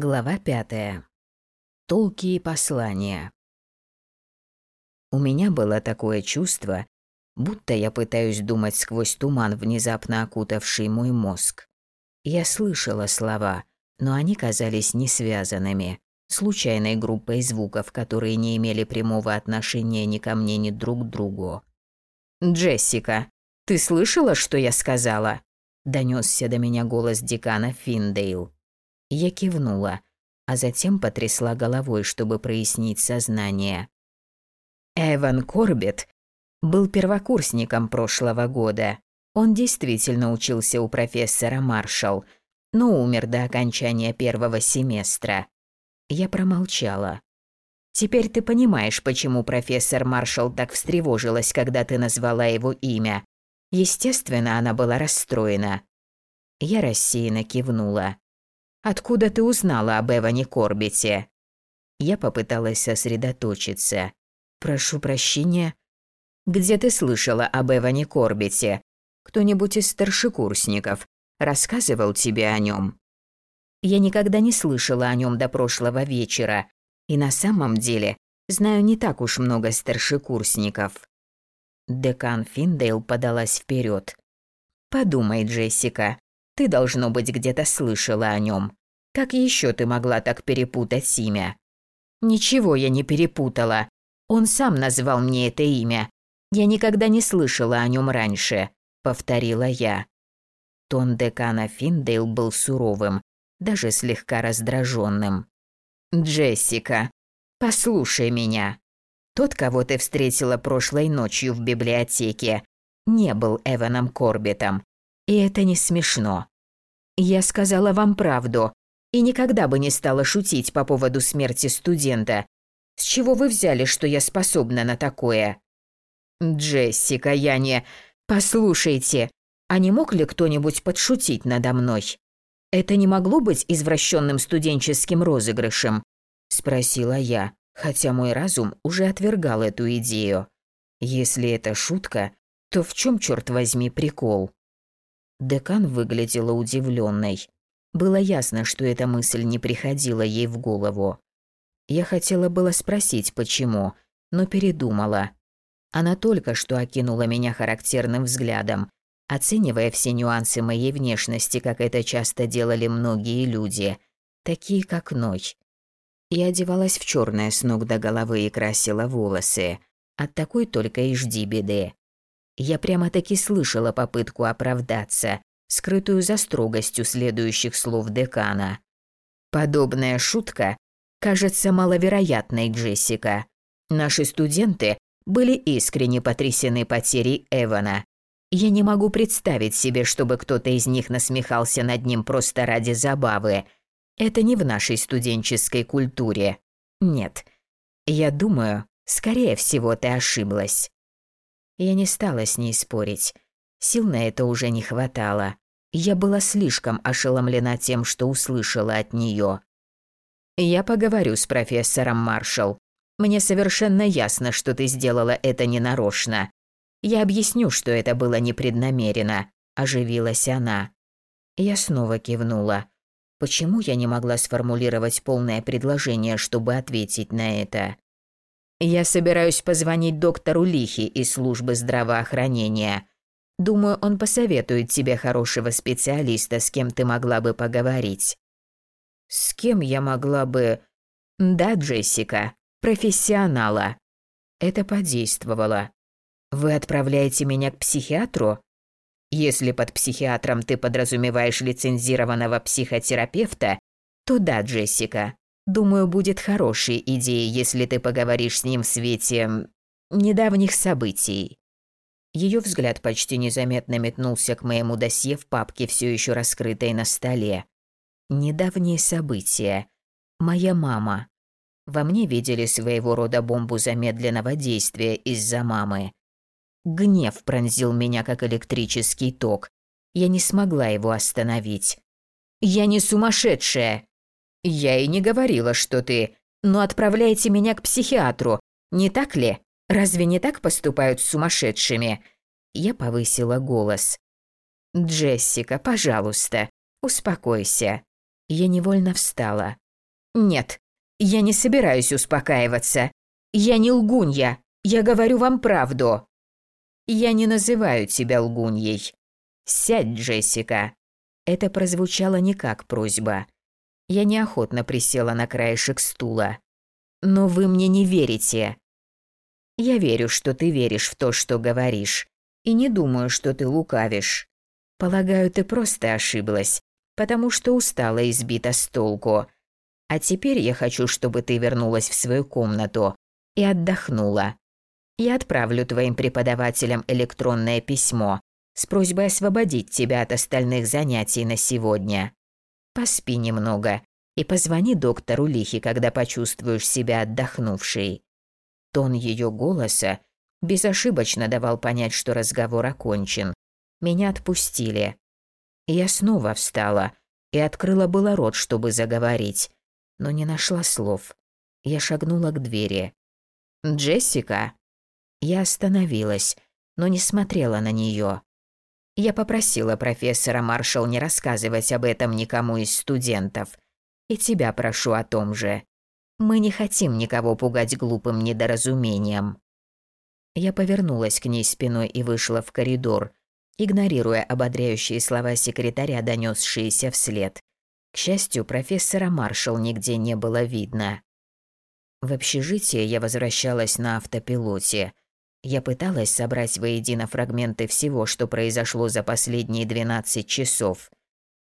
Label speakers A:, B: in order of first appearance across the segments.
A: Глава пятая. Толки и послания. У меня было такое чувство, будто я пытаюсь думать сквозь туман, внезапно окутавший мой мозг. Я слышала слова, но они казались несвязанными, случайной группой звуков, которые не имели прямого отношения ни ко мне, ни друг к другу. «Джессика, ты слышала, что я сказала?» – донесся до меня голос декана Финдейл. Я кивнула, а затем потрясла головой, чтобы прояснить сознание. Эван Корбет был первокурсником прошлого года. Он действительно учился у профессора Маршалл, но умер до окончания первого семестра. Я промолчала. Теперь ты понимаешь, почему профессор Маршалл так встревожилась, когда ты назвала его имя. Естественно, она была расстроена. Я рассеянно кивнула. Откуда ты узнала об Эване Корбите?» Я попыталась сосредоточиться. «Прошу прощения. Где ты слышала об Эване Корбите? Кто-нибудь из старшекурсников рассказывал тебе о нем?» Я никогда не слышала о нем до прошлого вечера, и на самом деле знаю не так уж много старшекурсников. Декан Финдейл подалась вперед. «Подумай, Джессика, ты, должно быть, где-то слышала о нем. Как еще ты могла так перепутать имя? Ничего я не перепутала. Он сам назвал мне это имя. Я никогда не слышала о нем раньше, повторила я. Тон декана Финдейл был суровым, даже слегка раздраженным. Джессика, послушай меня. Тот, кого ты встретила прошлой ночью в библиотеке, не был Эваном Корбитом. И это не смешно. Я сказала вам правду и никогда бы не стала шутить по поводу смерти студента. С чего вы взяли, что я способна на такое? Джессика, я не... Послушайте, а не мог ли кто-нибудь подшутить надо мной? Это не могло быть извращенным студенческим розыгрышем? Спросила я, хотя мой разум уже отвергал эту идею. Если это шутка, то в чем, черт возьми, прикол? Декан выглядела удивленной. Было ясно, что эта мысль не приходила ей в голову. Я хотела было спросить, почему, но передумала. Она только что окинула меня характерным взглядом, оценивая все нюансы моей внешности, как это часто делали многие люди, такие как Ной. Я одевалась в черное с ног до головы и красила волосы. От такой только и жди беды. Я прямо-таки слышала попытку оправдаться, скрытую за строгостью следующих слов декана. Подобная шутка кажется маловероятной, Джессика. Наши студенты были искренне потрясены потерей Эвана. Я не могу представить себе, чтобы кто-то из них насмехался над ним просто ради забавы. Это не в нашей студенческой культуре. Нет. Я думаю, скорее всего, ты ошиблась. Я не стала с ней спорить. Сил на это уже не хватало. Я была слишком ошеломлена тем, что услышала от нее. «Я поговорю с профессором Маршалл. Мне совершенно ясно, что ты сделала это ненарочно. Я объясню, что это было непреднамеренно», – оживилась она. Я снова кивнула. Почему я не могла сформулировать полное предложение, чтобы ответить на это? Я собираюсь позвонить доктору Лихи из службы здравоохранения. Думаю, он посоветует тебе хорошего специалиста, с кем ты могла бы поговорить. С кем я могла бы... Да, Джессика, профессионала. Это подействовало. Вы отправляете меня к психиатру? Если под психиатром ты подразумеваешь лицензированного психотерапевта, то да, Джессика, Думаю, будет хорошей идеей, если ты поговоришь с ним в свете недавних событий. Ее взгляд почти незаметно метнулся к моему досье в папке, все еще раскрытой на столе. Недавние события. Моя мама. Во мне видели своего рода бомбу замедленного действия из-за мамы. Гнев пронзил меня, как электрический ток. Я не смогла его остановить. «Я не сумасшедшая!» «Я и не говорила, что ты. Но отправляйте меня к психиатру, не так ли? Разве не так поступают с сумасшедшими?» Я повысила голос. «Джессика, пожалуйста, успокойся». Я невольно встала. Нет, я не собираюсь успокаиваться. Я не лгунья. Я говорю вам правду. Я не называю тебя лгуньей. Сядь, Джессика. Это прозвучало не как просьба. Я неохотно присела на краешек стула. Но вы мне не верите. Я верю, что ты веришь в то, что говоришь, и не думаю, что ты лукавишь. Полагаю, ты просто ошиблась, потому что устала и сбита с толку. А теперь я хочу, чтобы ты вернулась в свою комнату и отдохнула. Я отправлю твоим преподавателям электронное письмо с просьбой освободить тебя от остальных занятий на сегодня. Поспи немного и позвони доктору Лихи, когда почувствуешь себя отдохнувшей. Тон ее голоса безошибочно давал понять, что разговор окончен. Меня отпустили. Я снова встала и открыла было рот, чтобы заговорить, но не нашла слов. Я шагнула к двери. «Джессика?» Я остановилась, но не смотрела на нее. Я попросила профессора Маршалл не рассказывать об этом никому из студентов. И тебя прошу о том же. Мы не хотим никого пугать глупым недоразумением. Я повернулась к ней спиной и вышла в коридор, игнорируя ободряющие слова секретаря, донесшиеся вслед. К счастью, профессора Маршалл нигде не было видно. В общежитие я возвращалась на автопилоте. Я пыталась собрать воедино фрагменты всего, что произошло за последние 12 часов.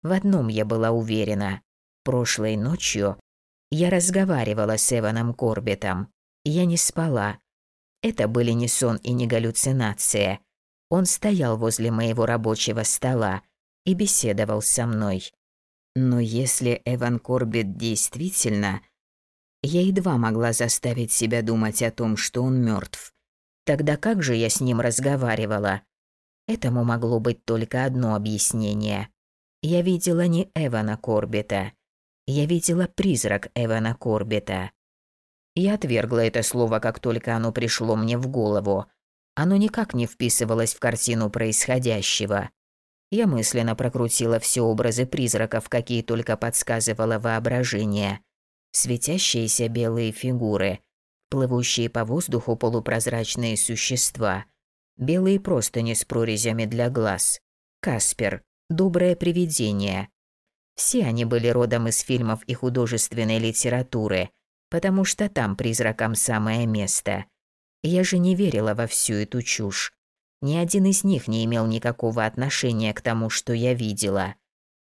A: В одном я была уверена. Прошлой ночью я разговаривала с Эваном Корбетом. Я не спала. Это были не сон и не галлюцинация. Он стоял возле моего рабочего стола и беседовал со мной. Но если Эван Корбет действительно... Я едва могла заставить себя думать о том, что он мертв. Тогда как же я с ним разговаривала? Этому могло быть только одно объяснение. Я видела не Эвана Корбета. Я видела призрак Эвана Корбета. Я отвергла это слово, как только оно пришло мне в голову. Оно никак не вписывалось в картину происходящего. Я мысленно прокрутила все образы призраков, какие только подсказывало воображение. Светящиеся белые фигуры, плывущие по воздуху полупрозрачные существа, белые простыни с прорезями для глаз, Каспер, доброе привидение. Все они были родом из фильмов и художественной литературы, потому что там призракам самое место. Я же не верила во всю эту чушь. Ни один из них не имел никакого отношения к тому, что я видела.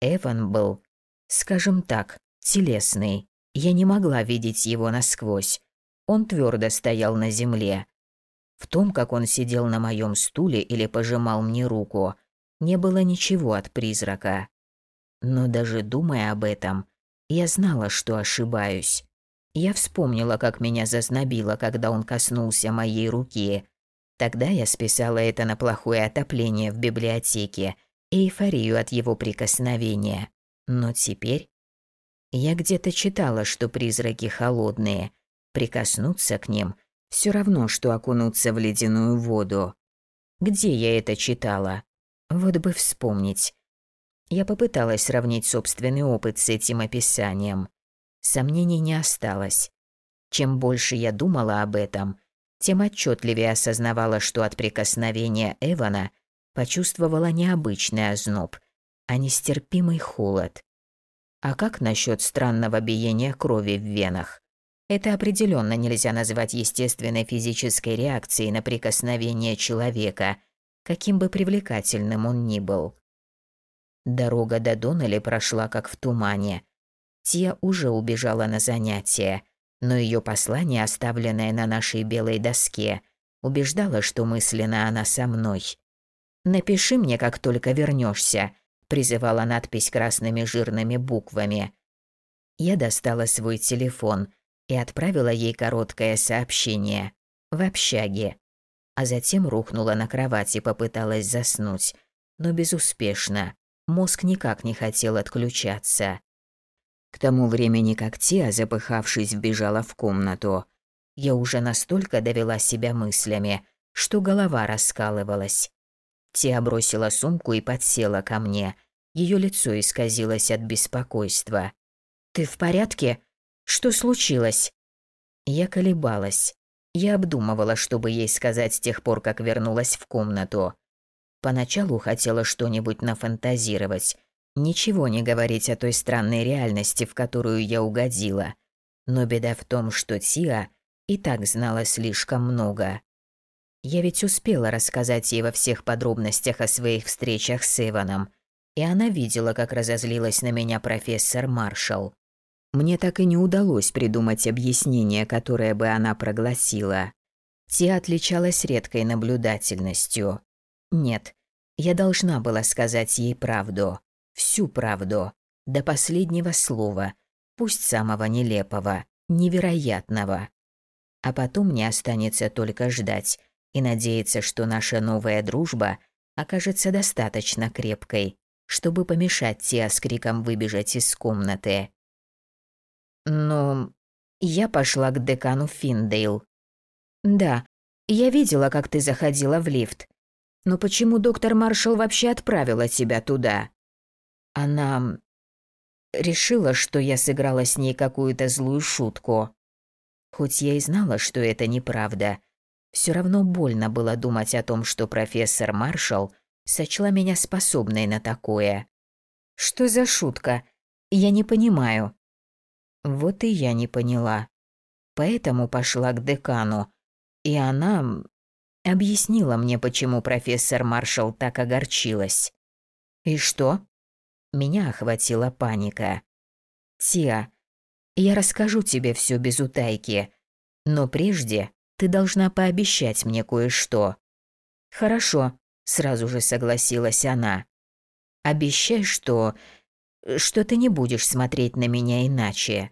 A: Эван был, скажем так, телесный. Я не могла видеть его насквозь. Он твердо стоял на земле. В том, как он сидел на моем стуле или пожимал мне руку, не было ничего от призрака. Но даже думая об этом, я знала, что ошибаюсь. Я вспомнила, как меня зазнобило, когда он коснулся моей руки, Тогда я списала это на плохое отопление в библиотеке и эйфорию от его прикосновения. Но теперь... Я где-то читала, что призраки холодные. Прикоснуться к ним – все равно, что окунуться в ледяную воду. Где я это читала? Вот бы вспомнить. Я попыталась сравнить собственный опыт с этим описанием. Сомнений не осталось. Чем больше я думала об этом – тем отчетливее осознавала, что от прикосновения Эвана почувствовала необычный озноб, а нестерпимый холод. А как насчет странного биения крови в венах? Это определенно нельзя назвать естественной физической реакцией на прикосновение человека, каким бы привлекательным он ни был. Дорога до Доннелли прошла как в тумане. Тия уже убежала на занятия, но ее послание, оставленное на нашей белой доске, убеждало, что мысленно она со мной. «Напиши мне, как только вернешься», – призывала надпись красными жирными буквами. Я достала свой телефон и отправила ей короткое сообщение в общаге, а затем рухнула на кровать и попыталась заснуть, но безуспешно. Мозг никак не хотел отключаться. К тому времени, как Тия, запыхавшись, вбежала в комнату, я уже настолько довела себя мыслями, что голова раскалывалась. Тия бросила сумку и подсела ко мне. Ее лицо исказилось от беспокойства. «Ты в порядке? Что случилось?» Я колебалась. Я обдумывала, чтобы ей сказать с тех пор, как вернулась в комнату. Поначалу хотела что-нибудь нафантазировать, ничего не говорить о той странной реальности, в которую я угодила. Но беда в том, что Тиа и так знала слишком много. Я ведь успела рассказать ей во всех подробностях о своих встречах с Иваном, и она видела, как разозлилась на меня профессор Маршалл. Мне так и не удалось придумать объяснение, которое бы она прогласила. Ти отличалась редкой наблюдательностью. Нет, я должна была сказать ей правду. Всю правду. До последнего слова. Пусть самого нелепого, невероятного. А потом мне останется только ждать и надеяться, что наша новая дружба окажется достаточно крепкой, чтобы помешать Тиа с криком выбежать из комнаты. Но я пошла к декану Финдейл. Да, я видела, как ты заходила в лифт. Но почему доктор Маршалл вообще отправила тебя туда? Она решила, что я сыграла с ней какую-то злую шутку. Хоть я и знала, что это неправда, все равно больно было думать о том, что профессор Маршалл сочла меня способной на такое. Что за шутка? Я не понимаю. Вот и я не поняла. Поэтому пошла к декану, и она объяснила мне, почему профессор Маршалл так огорчилась. И что? Меня охватила паника. Тиа, я расскажу тебе все без утайки, но прежде ты должна пообещать мне кое-что. Хорошо, сразу же согласилась она. Обещай, что что ты не будешь смотреть на меня иначе.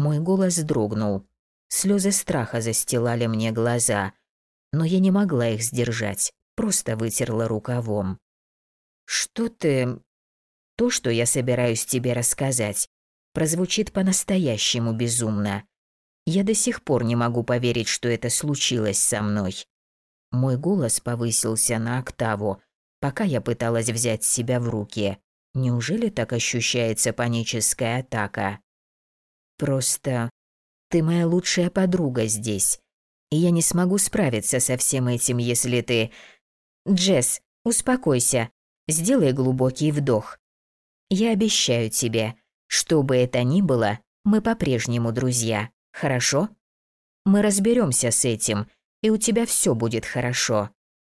A: Мой голос дрогнул. Слезы страха застилали мне глаза, но я не могла их сдержать, просто вытерла рукавом. «Что ты...» «То, что я собираюсь тебе рассказать, прозвучит по-настоящему безумно. Я до сих пор не могу поверить, что это случилось со мной». Мой голос повысился на октаву, пока я пыталась взять себя в руки. Неужели так ощущается паническая атака? Просто ты моя лучшая подруга здесь, и я не смогу справиться со всем этим, если ты... Джесс, успокойся, сделай глубокий вдох. Я обещаю тебе, что бы это ни было, мы по-прежнему друзья, хорошо? Мы разберемся с этим, и у тебя все будет хорошо.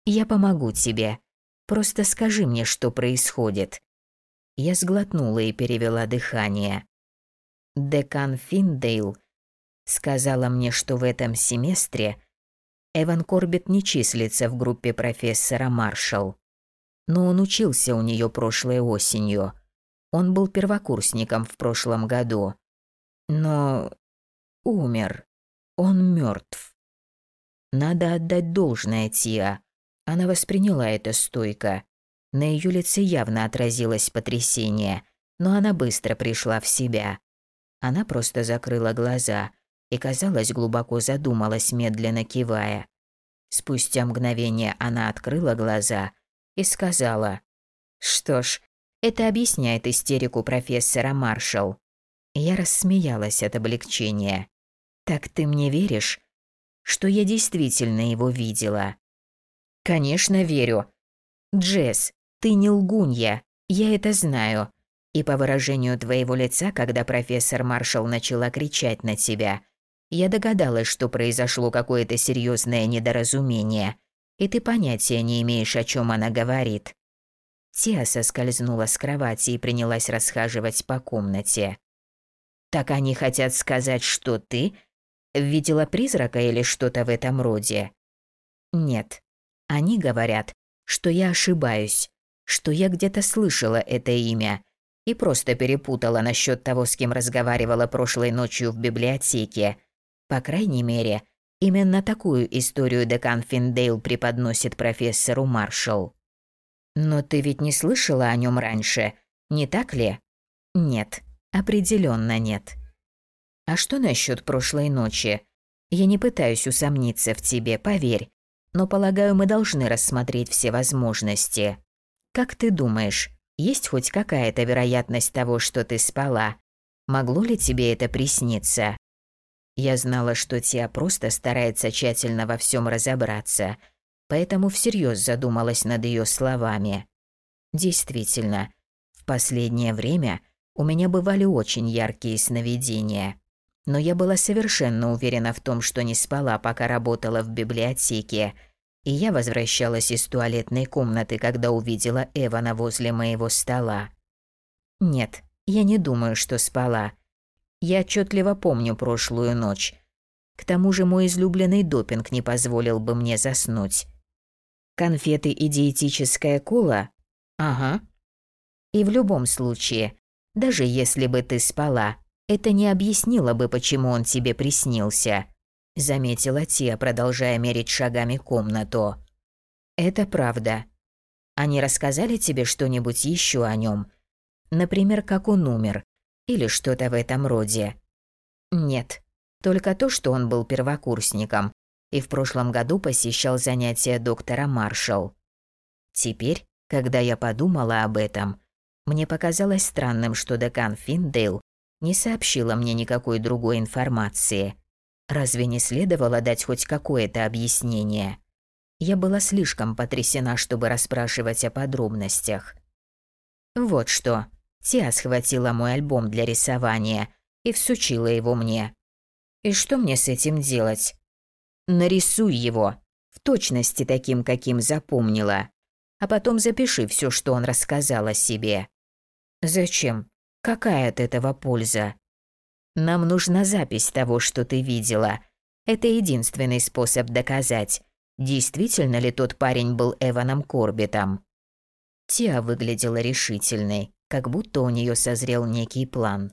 A: Я помогу тебе. Просто скажи мне, что происходит. Я сглотнула и перевела дыхание. Декан Финдейл сказала мне, что в этом семестре Эван Корбет не числится в группе профессора Маршалл. Но он учился у нее прошлой осенью. Он был первокурсником в прошлом году. Но умер. Он мертв. Надо отдать должное Тиа. Она восприняла это стойко. На ее лице явно отразилось потрясение, но она быстро пришла в себя. Она просто закрыла глаза и, казалось, глубоко задумалась, медленно кивая. Спустя мгновение она открыла глаза и сказала, «Что ж, это объясняет истерику профессора Маршалл». Я рассмеялась от облегчения. «Так ты мне веришь, что я действительно его видела?» «Конечно верю. Джесс, ты не лгунья, я это знаю. И по выражению твоего лица, когда профессор Маршалл начала кричать на тебя, я догадалась, что произошло какое-то серьезное недоразумение, и ты понятия не имеешь, о чем она говорит. Тиа соскользнула с кровати и принялась расхаживать по комнате. «Так они хотят сказать, что ты видела призрака или что-то в этом роде?» «Нет. Они говорят, что я ошибаюсь, что я где-то слышала это имя, и просто перепутала насчет того, с кем разговаривала прошлой ночью в библиотеке. По крайней мере, именно такую историю декан Финдейл преподносит профессору Маршалл. Но ты ведь не слышала о нем раньше, не так ли? Нет, определенно нет. А что насчет прошлой ночи? Я не пытаюсь усомниться в тебе, поверь, но полагаю, мы должны рассмотреть все возможности. Как ты думаешь, есть хоть какая-то вероятность того, что ты спала. Могло ли тебе это присниться? Я знала, что Тиа просто старается тщательно во всем разобраться, поэтому всерьез задумалась над ее словами. Действительно, в последнее время у меня бывали очень яркие сновидения. Но я была совершенно уверена в том, что не спала, пока работала в библиотеке, и я возвращалась из туалетной комнаты, когда увидела Эвана возле моего стола. Нет, я не думаю, что спала. Я отчетливо помню прошлую ночь. К тому же мой излюбленный допинг не позволил бы мне заснуть. Конфеты и диетическая кола? Ага. И в любом случае, даже если бы ты спала, это не объяснило бы, почему он тебе приснился, заметила Тия, продолжая мерить шагами комнату. Это правда. Они рассказали тебе что-нибудь еще о нем? Например, как он умер или что-то в этом роде. Нет, только то, что он был первокурсником и в прошлом году посещал занятия доктора Маршалл. Теперь, когда я подумала об этом, мне показалось странным, что декан Финдейл не сообщила мне никакой другой информации. Разве не следовало дать хоть какое-то объяснение? Я была слишком потрясена, чтобы расспрашивать о подробностях. Вот что. Тиа схватила мой альбом для рисования и всучила его мне. И что мне с этим делать? Нарисуй его, в точности таким, каким запомнила. А потом запиши все, что он рассказал о себе. Зачем? Какая от этого польза? Нам нужна запись того, что ты видела. Это единственный способ доказать, действительно ли тот парень был Эваном Корбитом. Тиа выглядела решительной как будто у нее созрел некий план.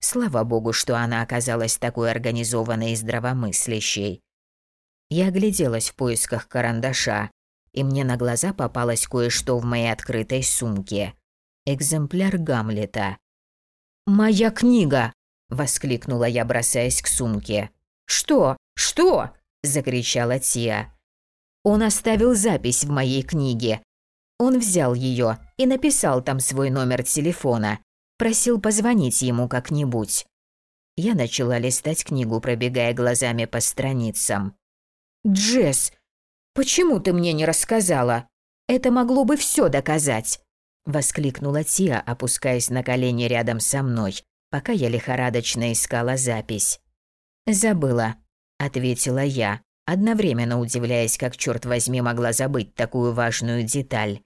A: Слава богу, что она оказалась такой организованной и здравомыслящей. Я огляделась в поисках карандаша, и мне на глаза попалось кое-что в моей открытой сумке. Экземпляр Гамлета. «Моя книга!» – воскликнула я, бросаясь к сумке. «Что? Что?» – закричала Тия. «Он оставил запись в моей книге, он взял ее и написал там свой номер телефона. Просил позвонить ему как-нибудь. Я начала листать книгу, пробегая глазами по страницам. «Джесс, почему ты мне не рассказала? Это могло бы все доказать!» Воскликнула Тия, опускаясь на колени рядом со мной, пока я лихорадочно искала запись. «Забыла», — ответила я, одновременно удивляясь, как черт возьми могла забыть такую важную деталь.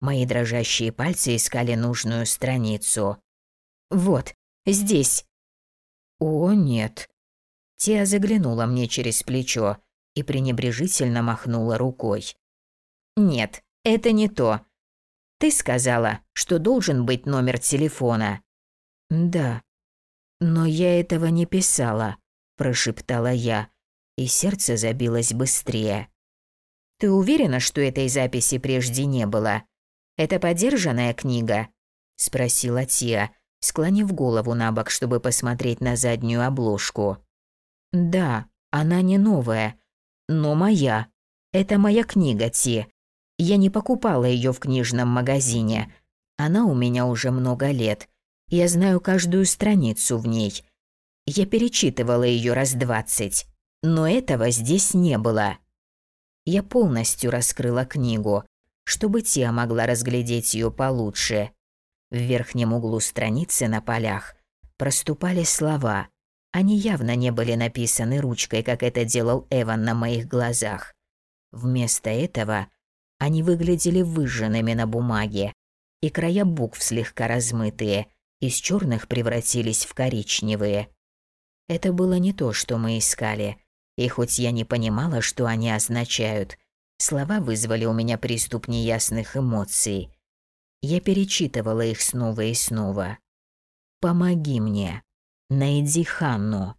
A: Мои дрожащие пальцы искали нужную страницу. «Вот, здесь». «О, нет». Тия заглянула мне через плечо и пренебрежительно махнула рукой. «Нет, это не то. Ты сказала, что должен быть номер телефона». «Да, но я этого не писала», – прошептала я и сердце забилось быстрее. «Ты уверена, что этой записи прежде не было? Это подержанная книга?» – спросила Тия, склонив голову на бок, чтобы посмотреть на заднюю обложку. «Да, она не новая, но моя. Это моя книга, Ти. Я не покупала ее в книжном магазине. Она у меня уже много лет. Я знаю каждую страницу в ней. Я перечитывала ее раз двадцать. Но этого здесь не было. Я полностью раскрыла книгу, чтобы Тия могла разглядеть ее получше. В верхнем углу страницы на полях проступали слова. Они явно не были написаны ручкой, как это делал Эван на моих глазах. Вместо этого они выглядели выжженными на бумаге, и края букв слегка размытые, из черных превратились в коричневые. Это было не то, что мы искали, и хоть я не понимала, что они означают, слова вызвали у меня приступ неясных эмоций. Я перечитывала их снова и снова. «Помоги мне. Найди Ханну.